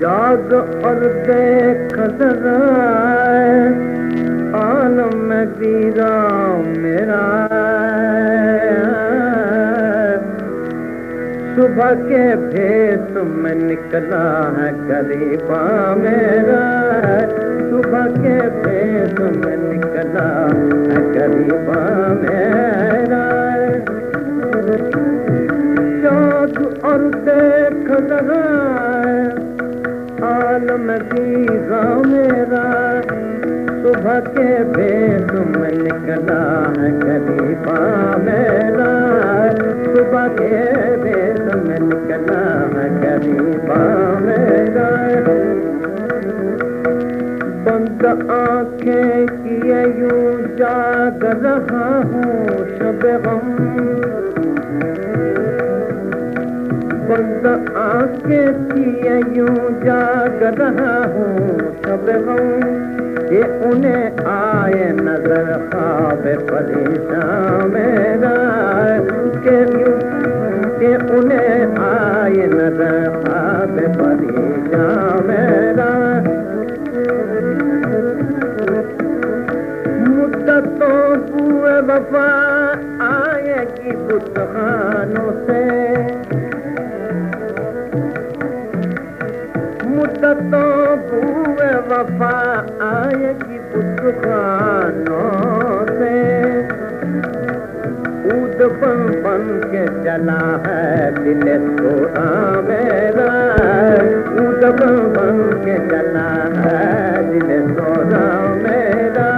जाग और देख आलम दीरा मेरा सुबह के भेस में निकला है गरीबा मेरा। सुबह के भेस में निकला है गरीबा मेरा। रहा आलम दीरा मेरा सुबह के भेद में निकला है गरीबा मेरा सुबह के भेद में निकला है गरीबा मेरा बंद आँखें किए यूँ जाग रहा हूँ, शब गम किए यूँ जाग रहा हूँ सब ये उन्हें आए नज़र खाब परेशान मेरा के के उन्हें आए नज़र खाब परेशान मेरा मुद्दतों हुए वफा आएगी बुतखानों से। मुद्दतों हुए वफा आएगी बुतखानों से। ऊद बन के चला है दिल सोना मेरा ऊद बन के चला है दिल सोना मेरा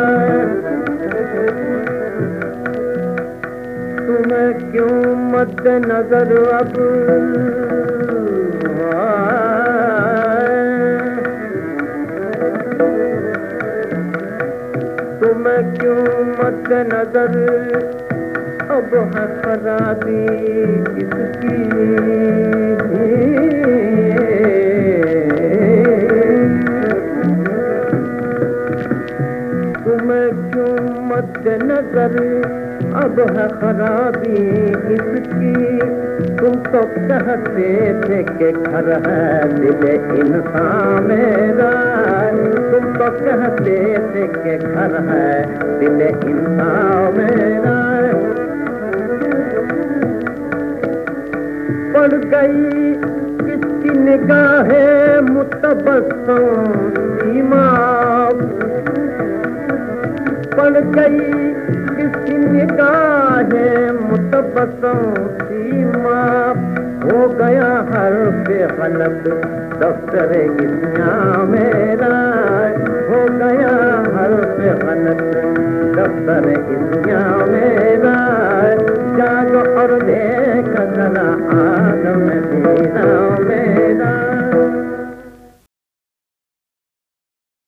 तुम्हें क्यों मद नज़र अब तुम्हें क्यों मत नज़र अब है खराबी इसकी मद नज़र अब है खराबी इसकी। तुम तो कहते थे कि घर है दिल इंसान मेरा। तुम तो कहते थे कि घर है दिल इंसान मेरा। पड़ गई किसकी निगाहें मुतबस्सम सीमा पड़ गई किसी निकाह मुतबसों की माँ हो गया हर बेखलत दफ्तर गिनिया मेरा हो गया हर बेखलत दफ्तर गिनिया मेरा जागो और देख जरा आग में